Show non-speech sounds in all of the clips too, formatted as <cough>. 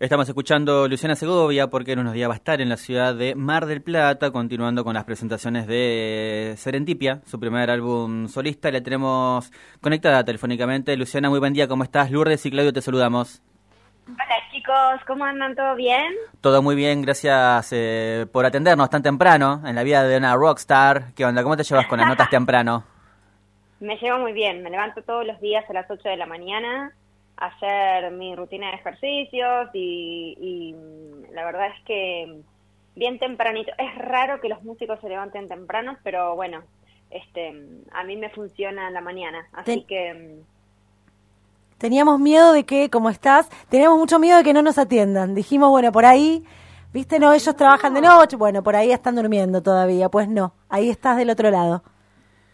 Estamos escuchando Luciana Segovia porque en unos días va a estar en la ciudad de Mar del Plata, continuando con las presentaciones de Serentipia, su primer álbum solista. La tenemos conectada telefónicamente. Luciana, muy buen día, ¿cómo estás? Lourdes y Claudio, te saludamos. Hola chicos, ¿cómo andan? ¿Todo bien? Todo muy bien, gracias eh, por atendernos tan temprano en la vida de una rockstar. ¿Qué onda? ¿Cómo te llevas con las notas <laughs> temprano? Me llevo muy bien, me levanto todos los días a las 8 de la mañana hacer mi rutina de ejercicios y, la verdad es que bien tempranito. Es raro que los músicos se levanten temprano, pero bueno, este, a mí me funciona en la mañana, así que... Teníamos miedo de que, como estás, teníamos mucho miedo de que no nos atiendan. Dijimos, bueno, por ahí, viste, no, ellos trabajan de noche, bueno, por ahí están durmiendo todavía. Pues no, ahí estás del otro lado.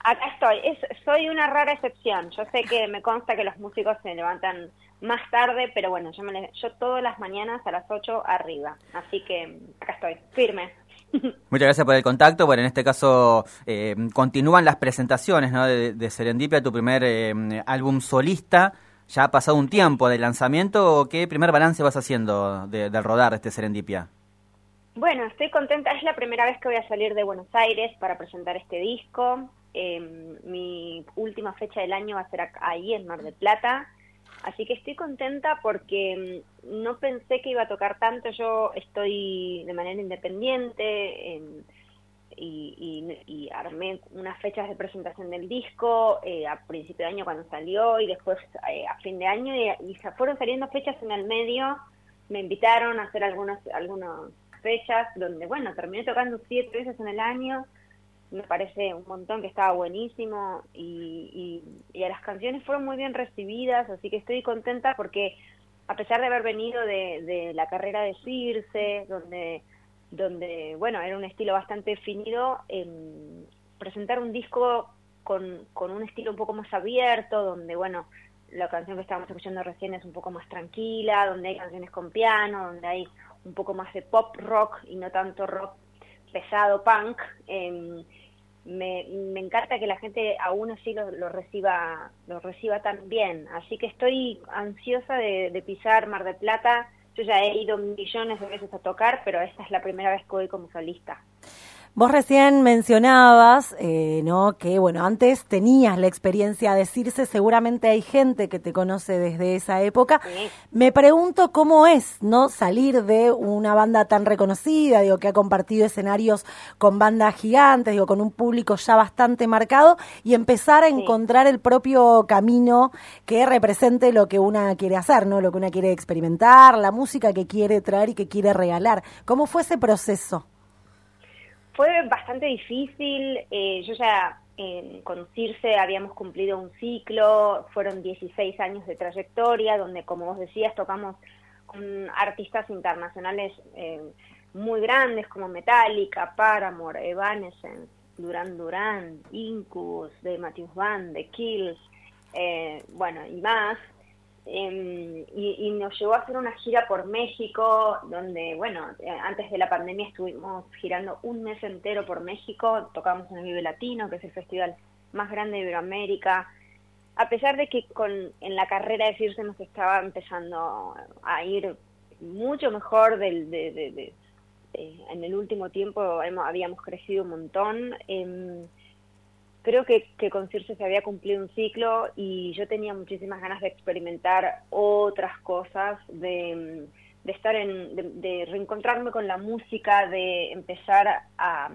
Acá estoy, soy una rara excepción. Yo sé que me consta que los músicos se levantan más tarde, pero bueno, yo, me, yo todas las mañanas a las 8 arriba. Así que acá estoy, firme. <laughs> Muchas gracias por el contacto. Bueno, en este caso eh, continúan las presentaciones ¿no? de, Serendipia, tu primer eh, álbum solista. Ya ha pasado un tiempo del lanzamiento. ¿Qué primer balance vas haciendo de, del rodar de este Serendipia? Bueno, estoy contenta. Es la primera vez que voy a salir de Buenos Aires para presentar este disco. Em, mi última fecha del año va a ser ahí en Mar del Plata. Así que estoy contenta porque em, no pensé que iba a tocar tanto. Yo estoy de manera independiente em, y, armé unas fechas de presentación del disco eh, a principio de año cuando salió y después eh, a fin de año y, y fueron saliendo fechas en el medio. Me invitaron a hacer algunas, algunas fechas donde, bueno, terminé tocando siete veces en el año me parece un montón que estaba buenísimo y, y, las canciones fueron muy bien recibidas, así que estoy contenta porque a pesar de haber venido de, la carrera de Circe, donde, donde, bueno, era un estilo bastante definido, em, presentar un disco con, con un estilo un poco más abierto, donde, bueno, la canción que estábamos escuchando recién es un poco más tranquila, donde hay canciones con piano, donde hay un poco más de pop rock y no tanto rock pesado punk. Eh, me, me, encanta que la gente aún así lo, lo, reciba lo reciba tan bien. Así que estoy ansiosa de, de, pisar Mar de Plata. Yo ya he ido millones de veces a tocar pero esta es la primera vez que voy como solista Vos recién mencionabas, eh, ¿no? Que bueno, antes tenías la experiencia de Circe, seguramente hay gente que te conoce desde esa época. Me pregunto cómo es, ¿no? Salir de una banda tan reconocida, digo, que ha compartido escenarios con bandas gigantes, digo, con un público ya bastante marcado y empezar a encontrar el propio camino que represente lo que una quiere hacer, ¿no? Lo que una quiere experimentar, la música que quiere traer y que quiere regalar. ¿Cómo fue ese proceso? Fue bastante difícil, eh, yo ya en con habíamos cumplido un ciclo, fueron 16 años de trayectoria, donde como vos decías tocamos con artistas internacionales eh, muy grandes como Metallica, Paramore, Evanescence, Duran Duran, Incubus, de Matthews Band, The Kills, eh, bueno, y más. Em, y, nos llevó a hacer una gira por México, donde, bueno, eh, antes de la pandemia estuvimos girando un mes entero por México, tocamos en el Vive Latino, que es el festival más grande de Iberoamérica. A pesar de que con, en la carrera de Circe nos estaba empezando a ir mucho mejor del, de, en el último tiempo, habíamos crecido un montón. Eh, creo que, que con Circe se había cumplido un ciclo y yo tenía muchísimas ganas de experimentar otras cosas, de, de estar en, de, reencontrarme con la música, de empezar a,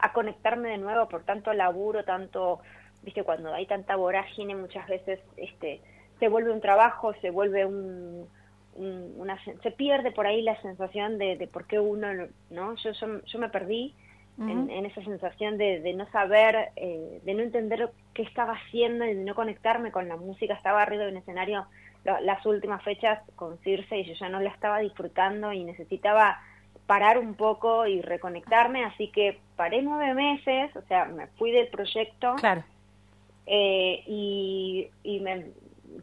a conectarme de nuevo por tanto laburo, tanto, viste, cuando hay tanta vorágine muchas veces este se vuelve un trabajo, se vuelve un, una, se pierde por ahí la sensación de, de por qué uno, ¿no? Yo, yo, yo me perdí en, esa sensación de, no saber, eh, de no entender qué estaba haciendo y de no conectarme con la música. Estaba arriba de un escenario las últimas fechas con Circe y yo ya no la estaba disfrutando y necesitaba parar un poco y reconectarme, así que paré nueve meses, o sea, me fui del proyecto. Claro. Eh, y, y me,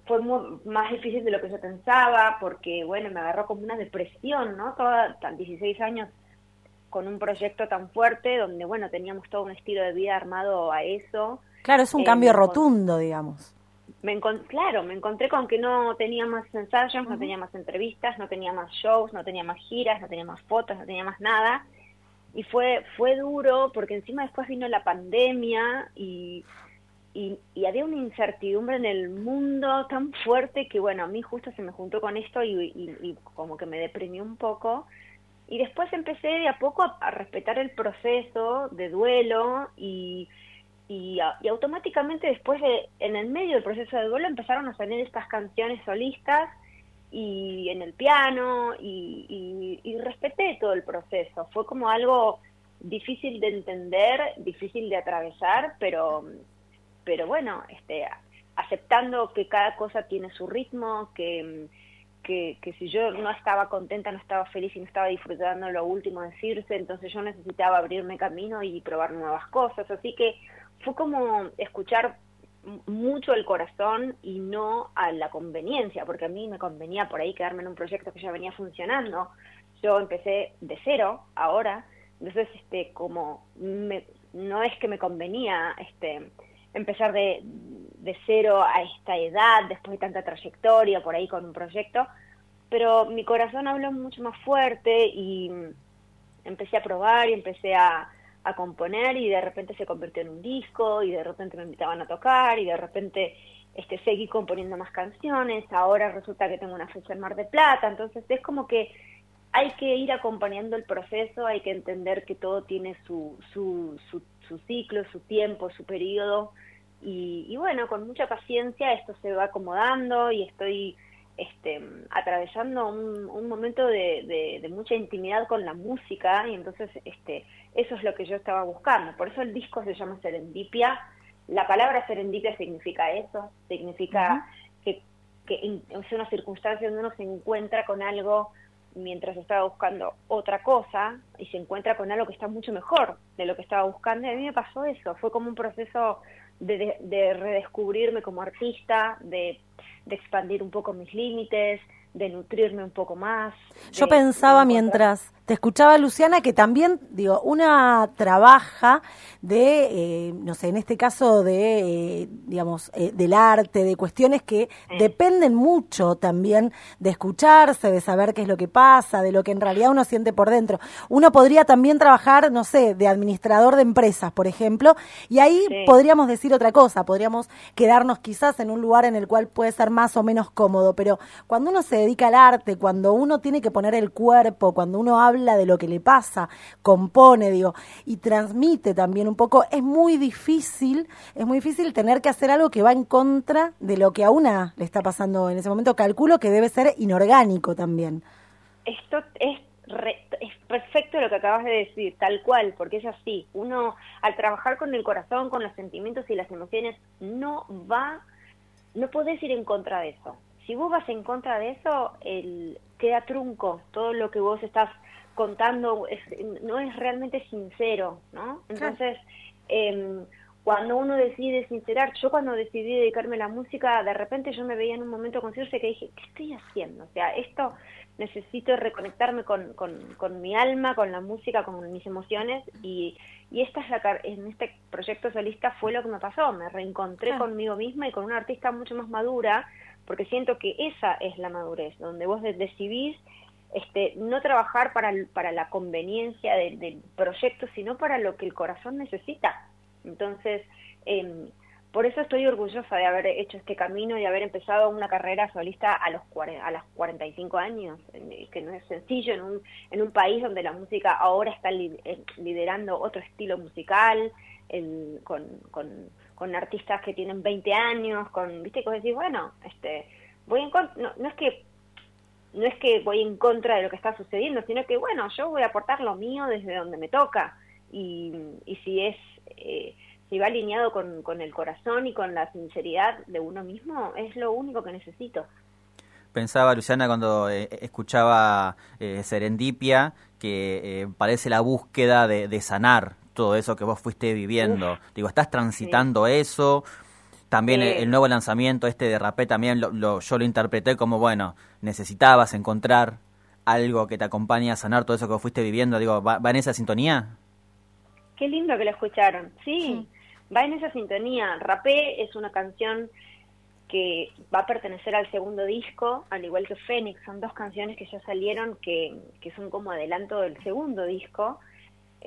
fue más difícil de lo que yo pensaba, porque, bueno, me agarró como una depresión, ¿no? Toda, 16 años con un proyecto tan fuerte donde, bueno, teníamos todo un estilo de vida armado a eso. Claro, es un cambio rotundo, digamos. me claro, me encontré con que no tenía más ensayos, no tenía más entrevistas, no tenía más shows, no tenía más giras, no tenía más fotos, no tenía más nada. Y fue, fue duro porque encima después vino la pandemia y, y, había una incertidumbre en el mundo tan fuerte que, bueno, a mí justo se me juntó con esto y, y como que me deprimió un poco. Y después empecé de a poco a respetar el proceso de duelo y y, automáticamente después de, en el medio del proceso de duelo empezaron a salir estas canciones solistas y en el piano y, y, respeté todo el proceso. Fue como algo difícil de entender, difícil de atravesar, pero, pero bueno, este, aceptando que cada cosa tiene su ritmo, que, que, que, si yo no estaba contenta, no estaba feliz y no estaba disfrutando lo último de decirse, entonces yo necesitaba abrirme camino y probar nuevas cosas. Así que fue como escuchar mucho el corazón y no a la conveniencia, porque a mí me convenía por ahí quedarme en un proyecto que ya venía funcionando. Yo empecé de cero ahora, entonces este como no es que me convenía este empezar de, de cero a esta edad, después de tanta trayectoria por ahí con un proyecto, pero mi corazón habló mucho más fuerte y empecé a probar y empecé a, a componer y de repente se convirtió en un disco y de repente me invitaban a tocar y de repente este seguí componiendo más canciones, ahora resulta que tengo una fecha en Mar de Plata, entonces es como que hay que ir acompañando el proceso, hay que entender que todo tiene su, su, su, ciclo, su tiempo, su periodo y, y bueno, con mucha paciencia esto se va acomodando y estoy este, atravesando un, momento de, de, mucha intimidad con la música y entonces este, eso es lo que yo estaba buscando. Por eso el disco se llama Serendipia. La palabra serendipia significa eso, significa que, que es una circunstancia donde uno se encuentra con algo mientras estaba buscando otra cosa y se encuentra con algo que está mucho mejor de lo que estaba buscando. Y a mí me pasó eso, fue como un proceso de, de redescubrirme como artista, de de expandir un poco mis límites, de nutrirme un poco más. Yo pensaba mientras te escuchaba, Luciana, que también, digo, una trabaja de, eh, no sé, en este caso de, eh, digamos, eh, del arte, de cuestiones que dependen mucho también de escucharse, de saber qué es lo que pasa, de lo que en realidad uno siente por dentro. Uno podría también trabajar, no sé, de administrador de empresas, por ejemplo, y ahí podríamos decir otra cosa, podríamos quedarnos quizás en un lugar en el cual puede ser más o menos cómodo, pero cuando uno se dedica al arte, cuando uno tiene que poner el cuerpo, cuando uno habla de lo que le pasa, compone, digo, y transmite también un poco, es muy difícil, es muy difícil tener que hacer algo que va en contra de lo que a una le está pasando en ese momento. Calculo que debe ser inorgánico también. Esto es es perfecto lo que acabas de decir, tal cual, porque es así. Uno, al trabajar con el corazón, con los sentimientos y las emociones, no va, no puedes ir en contra de eso si vos vas en contra de eso, el, queda trunco. Todo lo que vos estás contando no es realmente sincero, ¿no? Entonces, em, cuando uno decide sincerar, yo cuando decidí dedicarme a la música, de repente yo me veía en un momento con que dije, ¿qué estoy haciendo? O sea, esto necesito reconectarme con, con, con mi alma, con la música, con mis emociones y, y esta es la, en este proyecto solista fue lo que me pasó, me reencontré conmigo misma y con una artista mucho más madura porque siento que esa es la madurez, donde vos decidís este, no trabajar para, para la conveniencia del proyecto, sino para lo que el corazón necesita. Entonces, eh, por eso estoy orgullosa de haber hecho este camino y haber empezado una carrera solista a los a los 45 años, que no es sencillo en un, en un país donde la música ahora está eh, liderando otro estilo musical, con, con con artistas que tienen 20 años, con, viste, que vos decís, bueno, este, voy en no, no es que no es que voy en contra de lo que está sucediendo, sino que, bueno, yo voy a aportar lo mío desde donde me toca. Y, y si es, eh, si va alineado con, con el corazón y con la sinceridad de uno mismo, es lo único que necesito. Pensaba, Luciana, cuando eh, escuchaba eh, Serendipia, que parece la búsqueda de, de sanar, todo eso que vos fuiste viviendo. Digo, ¿estás transitando eso? También el, nuevo lanzamiento este de Rapé también lo, yo lo interpreté como, bueno, necesitabas encontrar algo que te acompañe a sanar todo eso que fuiste viviendo. Digo, ¿va, en esa sintonía? Qué lindo que lo escucharon. Sí, va en esa sintonía. Rapé es una canción que va a pertenecer al segundo disco, al igual que Fénix, son dos canciones que ya salieron que, que son como adelanto del segundo disco,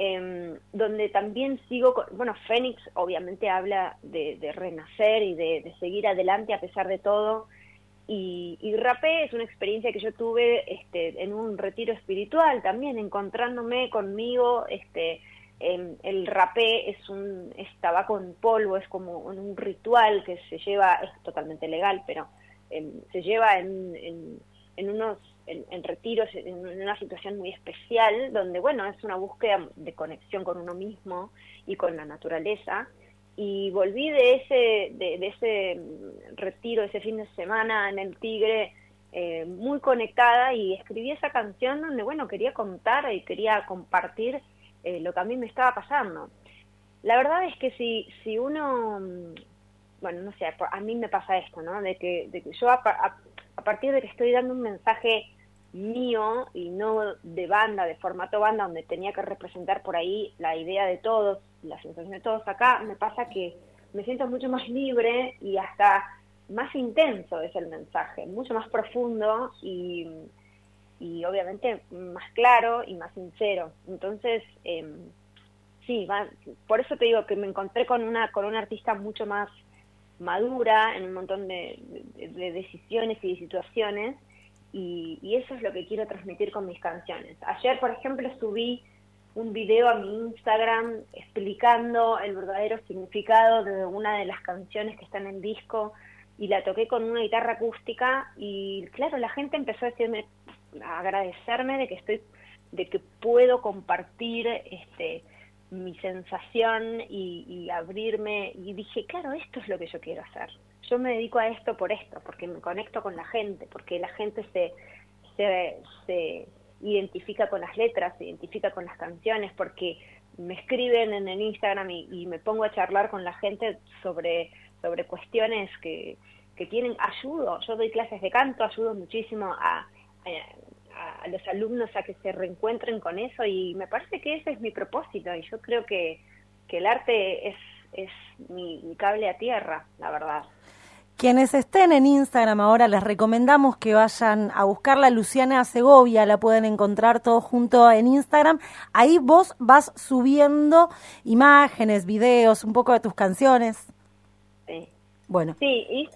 em, donde también sigo, bueno, Fénix obviamente habla de, renacer y de, seguir adelante a pesar de todo, y, y rapé es una experiencia que yo tuve este, en un retiro espiritual también, encontrándome conmigo, este, el rapé es un es tabaco en polvo, es como un ritual que se lleva, es totalmente legal, pero em, se lleva en, en, unos en, retiros, en una situación muy especial, donde, bueno, es una búsqueda de conexión con uno mismo y con la naturaleza. Y volví de ese, de, ese retiro, ese fin de semana en el Tigre, eh, muy conectada y escribí esa canción donde, bueno, quería contar y quería compartir eh, lo que a mí me estaba pasando. La verdad es que si, si uno, mm, bueno, no sé, a mí me pasa esto, ¿no? De que, de que yo a, partir de que estoy dando un mensaje mío y no de banda, de formato banda, donde tenía que representar por ahí la idea de todos, la sensación de todos, acá me pasa que me siento mucho más libre y hasta más intenso es el mensaje, mucho más profundo y, y obviamente más claro y más sincero. Entonces, eh, sí, va, por eso te digo que me encontré con una, con una artista mucho más madura en un montón de, decisiones y de situaciones y, eso es lo que quiero transmitir con mis canciones. Ayer, por ejemplo, subí un video a mi Instagram explicando el verdadero significado de una de las canciones que están en el disco y la toqué con una guitarra acústica y claro, la gente empezó a decirme, agradecerme de que estoy, de que puedo compartir este mi sensación y, abrirme y dije, claro, esto es lo que yo quiero hacer. Yo me dedico a esto por esto, porque me conecto con la gente, porque la gente se, se, identifica con las letras, se identifica con las canciones, porque me escriben en el Instagram y, me pongo a charlar con la gente sobre, sobre cuestiones que, que tienen, ayudo, yo doy clases de canto, ayudo muchísimo a, a, los alumnos a que se reencuentren con eso y me parece que ese es mi propósito y yo creo que, que el arte es, es mi, cable a tierra, la verdad. Quienes estén en Instagram ahora les recomendamos que vayan a buscar Luciana Segovia, la pueden encontrar todo junto en Instagram. Ahí vos vas subiendo imágenes, videos, un poco de tus canciones. Sí. Bueno. Sí,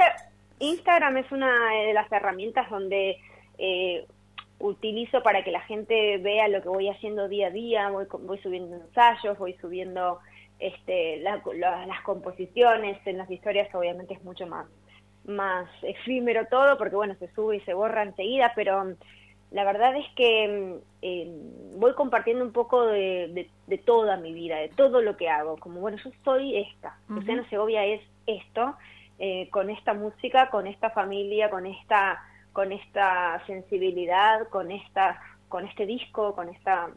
Instagram es una de las herramientas donde eh, utilizo para que la gente vea lo que voy haciendo día a día, voy, voy subiendo ensayos, voy subiendo este, las composiciones, en las historias obviamente es mucho más, más efímero todo, porque bueno, se sube y se borra enseguida, pero la verdad es que eh, voy compartiendo un poco de, de, toda mi vida, de todo lo que hago, como bueno, yo soy esta, Luciana Segovia es esto, eh, con esta música, con esta familia, con esta con esta sensibilidad, con esta, con este disco, con esta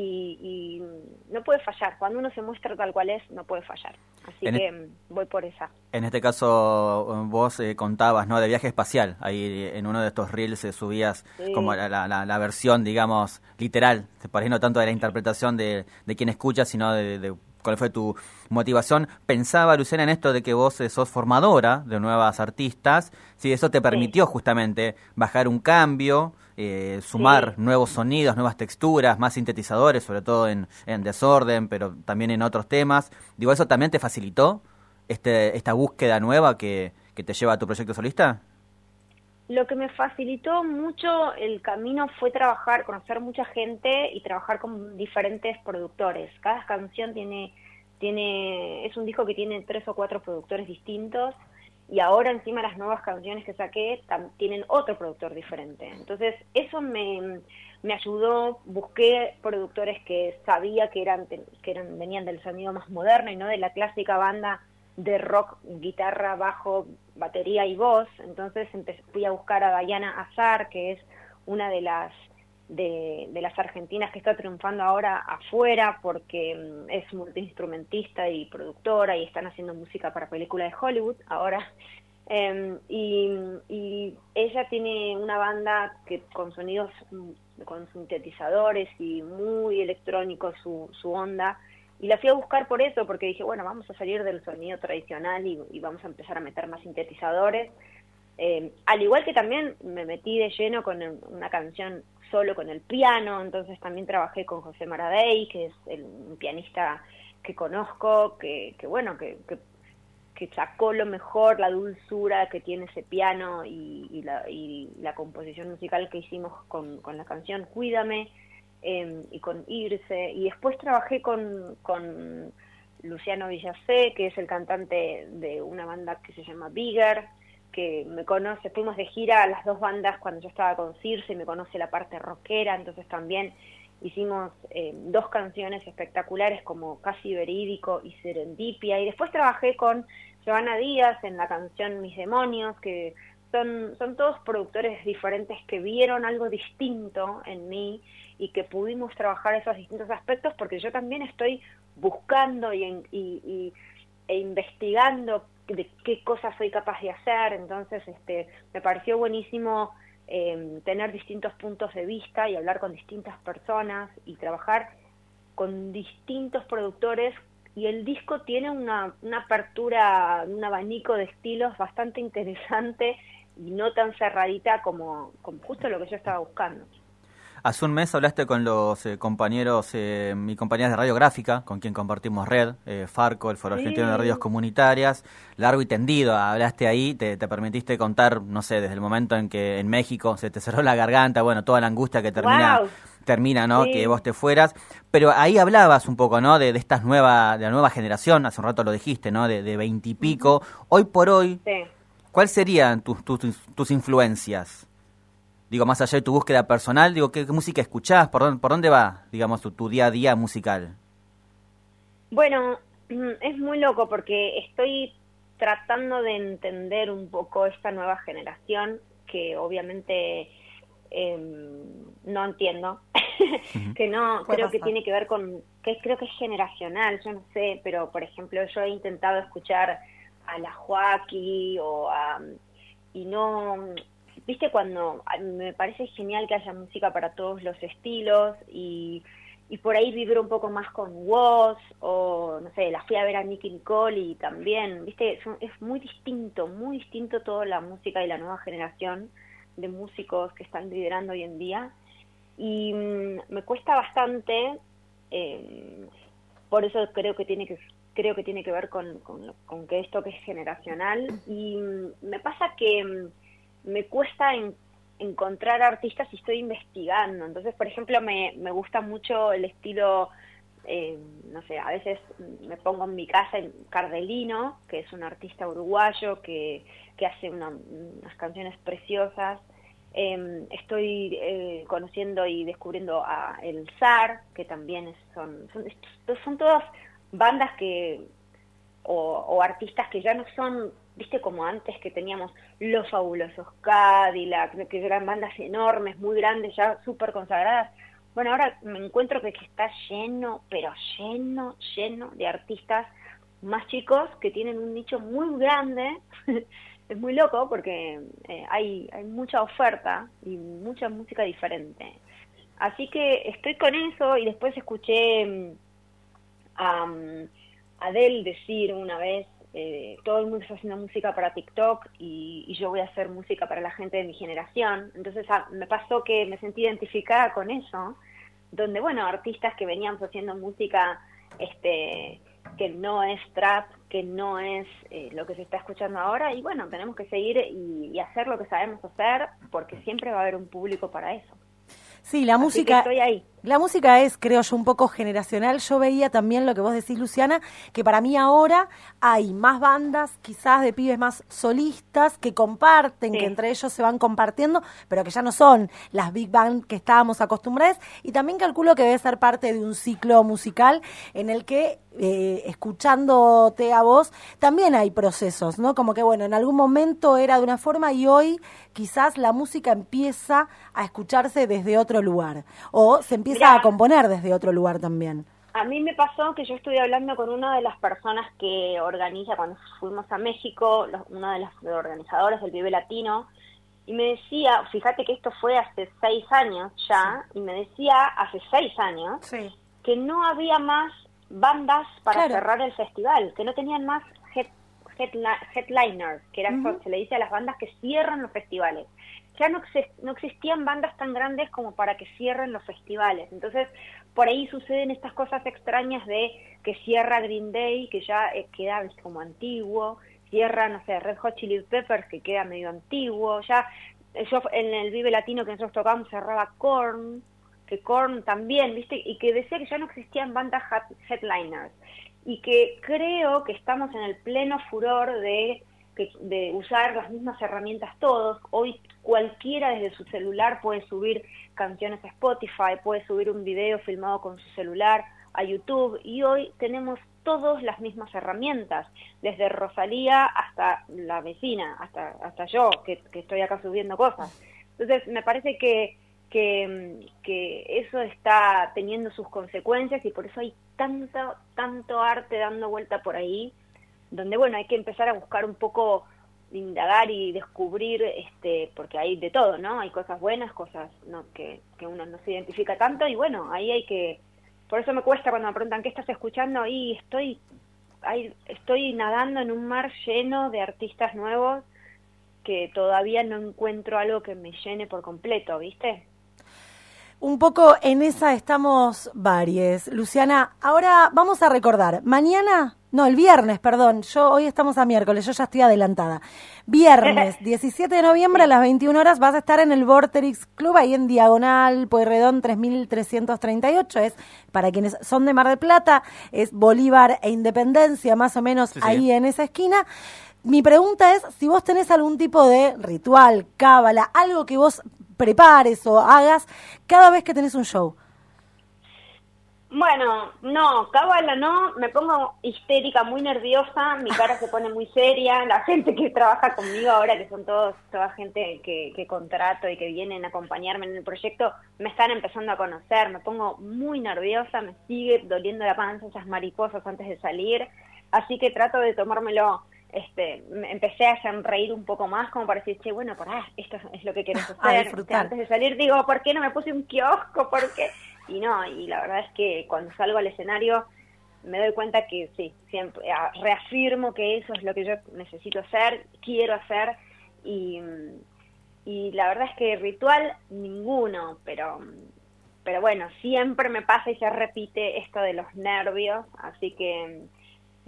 y, no puede fallar. Cuando uno se muestra tal cual es, no puede fallar. Así que mm, voy por esa. En este caso, vos eh, contabas, ¿no? De viaje espacial. Ahí en uno de estos reels se subías como la, la, versión, digamos, literal. Te parece no tanto de la interpretación de, de quien escucha, sino de, de cuál fue tu motivación. Pensaba, Luciana, en esto de que vos eh, sos formadora de nuevas artistas. Si eso te permitió justamente bajar un cambio, eh, sumar nuevos sonidos, nuevas texturas, más sintetizadores, sobre todo en, desorden, pero también en otros temas. Digo, ¿eso también te facilitó este, esta búsqueda nueva que, que te lleva a tu proyecto solista? Lo que me facilitó mucho el camino fue trabajar, conocer mucha gente y trabajar con diferentes productores. Cada canción tiene, tiene, es un disco que tiene tres o cuatro productores distintos y ahora encima las nuevas canciones que saqué tienen otro productor diferente. Entonces eso me, me ayudó, busqué productores que sabía que eran, que eran, venían del sonido más moderno y no de la clásica banda de rock, guitarra, bajo, batería y voz. Entonces fui a buscar a Diana Azar, que es una de las de, las argentinas que está triunfando ahora afuera porque mm, es multiinstrumentista y productora y están haciendo música para películas de Hollywood ahora. <laughs> Em, y, y, ella tiene una banda que con sonidos, mm, con sintetizadores y muy electrónico su, su onda y la fui a buscar por eso, porque dije, bueno, vamos a salir del sonido tradicional y, vamos a empezar a meter más sintetizadores. Eh, al igual que también me metí de lleno con una canción solo con el piano, entonces también trabajé con José Maradei, que es el, un pianista que conozco, que, que bueno, que, que, sacó lo mejor, la dulzura que tiene ese piano y, la, y la composición musical que hicimos con, con la canción Cuídame Em, y con Irse. Y después trabajé con, con Luciano Villacé, que es el cantante de una banda que se llama Bigger, que me conoce, fuimos de gira a las dos bandas cuando yo estaba con Circe y me conoce la parte rockera, entonces también hicimos em, dos canciones espectaculares como Casi Verídico y Serendipia, y después trabajé con Giovanna Díaz en la canción Mis Demonios, que son, son todos productores diferentes que vieron algo distinto en mí y que pudimos trabajar esos distintos aspectos porque yo también estoy buscando y, y, e investigando de qué cosas soy capaz de hacer, entonces este, me pareció buenísimo em, tener distintos puntos de vista y hablar con distintas personas y trabajar con distintos productores. Y el disco tiene una, una apertura, un abanico de estilos bastante interesante y no tan cerradita como, como justo lo que yo estaba buscando. Hace un mes hablaste con los eh, compañeros eh, y compañeras de radiográfica, con quien compartimos red, eh, Farco, el Foro Argentino de Radios Comunitarias, largo y tendido, hablaste ahí, te, permitiste contar, no sé, desde el momento en que en México se te cerró la garganta, bueno, toda la angustia que termina, termina ¿no? Que vos te fueras, pero ahí hablabas un poco, ¿no? De, de estas nueva, de la nueva generación, hace un rato lo dijiste, ¿no? De veintipico, hoy por hoy, ¿cuáles serían tus, tus, tus influencias? Digo, más allá de tu búsqueda personal, digo, ¿qué, música escuchás? ¿Por dónde, ¿Por dónde va, digamos, tu, día a día musical? Bueno, <clears throat> es muy loco porque estoy tratando de entender un poco esta nueva generación que obviamente em, no entiendo, <laughs> que no, creo que tiene que ver con, que creo que es generacional, yo no sé, pero por ejemplo yo he intentado escuchar a la Joaquín o a, y no, viste cuando me parece genial que haya música para todos los estilos y, y por ahí vibro un poco más con Woz o no sé, la fui a ver a Nicky Nicole y también, viste, es, muy distinto, muy distinto toda la música y la nueva generación de músicos que están liderando hoy en día. Y mm, me cuesta bastante eh, por eso creo que tiene que creo que tiene que ver con, con, que esto que es generacional y mm, me pasa que mm, me cuesta encontrar artistas y estoy investigando. Entonces, por ejemplo, me, me gusta mucho el estilo, eh, no sé, a veces me pongo en mi casa en Cardelino, que es un artista uruguayo que, que hace unas canciones preciosas. Em, estoy eh, conociendo y descubriendo a El Zar, que también son, son, son todas bandas que o, artistas que ya no son viste como antes que teníamos los fabulosos Cadillac, que eran bandas enormes, muy grandes, ya súper consagradas. Bueno, ahora me encuentro que está lleno, pero lleno, lleno de artistas más chicos que tienen un nicho muy grande. <laughs> es muy loco porque eh, hay, hay mucha oferta y mucha música diferente. Así que estoy con eso y después escuché mm, a Adele decir una vez eh, todo el mundo está haciendo música para TikTok y, yo voy a hacer música para la gente de mi generación. Entonces ah, me pasó que me sentí identificada con eso, donde, bueno, artistas que veníamos haciendo música este, que no es trap, que no es eh, lo que se está escuchando ahora, y bueno, tenemos que seguir y hacer lo que sabemos hacer, porque siempre va a haber un público para eso. Sí, la música. La música es, creo yo, un poco generacional. Yo veía también lo que vos decís, Luciana, que para mí ahora hay más bandas, quizás de pibes más solistas, que comparten, que entre ellos se van compartiendo, pero que ya no son las big band que estábamos acostumbrados. Y también calculo que debe ser parte de un ciclo musical en el que, eh, escuchándote a vos, también hay procesos, ¿no? Como que, bueno, en algún momento era de una forma y hoy quizás la música empieza a escucharse desde otro lugar o se empieza a componer desde otro lugar también. A mí me pasó que yo estuve hablando con una de las personas que organiza, cuando fuimos a México, una de las organizadores del Vive Latino, y me decía, fíjate que esto fue hace seis años ya, y me decía hace seis años que no había más bandas para cerrar el festival, que no tenían más headliners, que era, se le dice a las bandas que cierran los festivales. Ya no, no existían bandas tan grandes como para que cierren los festivales. Entonces, por ahí suceden estas cosas extrañas de que cierra Green Day, que ya eh, queda como antiguo, cierra, no sé, Red Hot Chili Peppers, que queda medio antiguo, ya yo en el Vive Latino que nosotros tocamos cerraba Korn, que Korn también, ¿viste? Y que decía que ya no existían bandas headliners. Y que creo que estamos en el pleno furor de, de usar las mismas herramientas todos. Hoy cualquiera desde su celular puede subir canciones a Spotify, puede subir un video filmado con su celular a YouTube. Y hoy tenemos todas las mismas herramientas, desde Rosalía hasta la vecina, hasta, hasta yo, que, estoy acá subiendo cosas. Entonces, me parece que, que, eso está teniendo sus consecuencias y por eso hay tanto, tanto arte dando vuelta por ahí, donde, bueno, hay que empezar a buscar un poco indagar y descubrir, este, porque hay de todo, ¿no? Hay cosas buenas, cosas no, que, que uno no se identifica tanto y bueno, ahí hay que por eso me cuesta cuando me preguntan qué estás escuchando y estoy, estoy nadando en un mar lleno de artistas nuevos que todavía no encuentro algo que me llene por completo, ¿viste? Un poco en esa estamos varias. Luciana, ahora vamos a recordar. Mañana, no, el viernes, perdón. Yo hoy estamos a miércoles, yo ya estoy adelantada. Viernes, <laughs> 17 de noviembre a las 21 horas vas a estar en el Vorterix Club ahí en Diagonal Pueyrredón 3338. Es para quienes son de Mar del Plata, es Bolívar e Independencia, más o menos ahí en esa esquina. Mi pregunta es si vos tenés algún tipo de ritual, cábala, algo que vos prepares o hagas cada vez que tenés un show? Bueno, no, cábala no, me pongo histérica, muy nerviosa, mi cara se pone muy seria, la gente que trabaja conmigo ahora, que son todos, toda gente que, que contrato y que vienen a acompañarme en el proyecto, me están empezando a conocer, me pongo muy nerviosa, me sigue doliendo la panza, esas mariposas antes de salir, así que trato de tomármelo este, empecé a sonreír un poco más como para decir, che, bueno, ah, esto es lo que quieres <laughs> hacer. Antes de salir digo, ¿por qué no me puse un kiosco? ¿Por qué? Y no, y la verdad es que cuando salgo al escenario me doy cuenta que sí, siempre reafirmo que eso es lo que yo necesito hacer, quiero hacer y, y la verdad es que ritual ninguno, pero pero bueno, siempre me pasa y se repite esto de los nervios, así que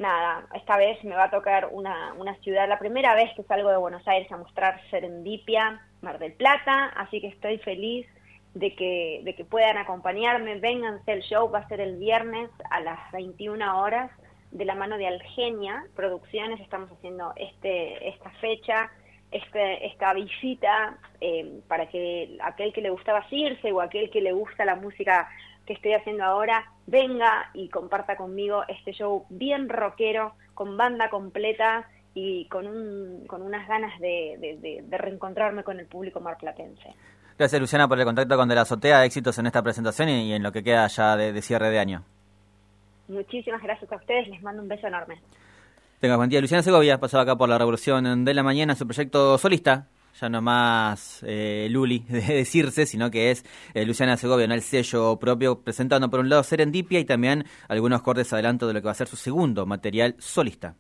nada, esta vez me va a tocar una, una ciudad, la primera vez que salgo de Buenos Aires a mostrar Serendipia, Mar del Plata, así que estoy feliz de que, de que puedan acompañarme, vénganse, el show va a ser el viernes a las 21 horas de la mano de Algenia Producciones, estamos haciendo este esta fecha, este, esta visita eh, para que aquel que le gustaba Circe o aquel que le gusta la música que estoy haciendo ahora venga y comparta conmigo este show bien rockero, con banda completa y con, un, con unas ganas de, reencontrarme con el público marplatense. Gracias Luciana por el contacto con De la Azotea, éxitos en esta presentación y, en lo que queda ya de, cierre de año. Muchísimas gracias a ustedes, les mando un beso enorme. Tenga buen día. Luciana Segovia, pasado acá por la Revolución de la Mañana, su proyecto solista, ya no más eh, Luli <laughs> de decirse, sino que es eh, Luciana Segovia, en el sello propio, presentando por un lado Serendipia y también algunos cortes adelanto de lo que va a ser su segundo material solista.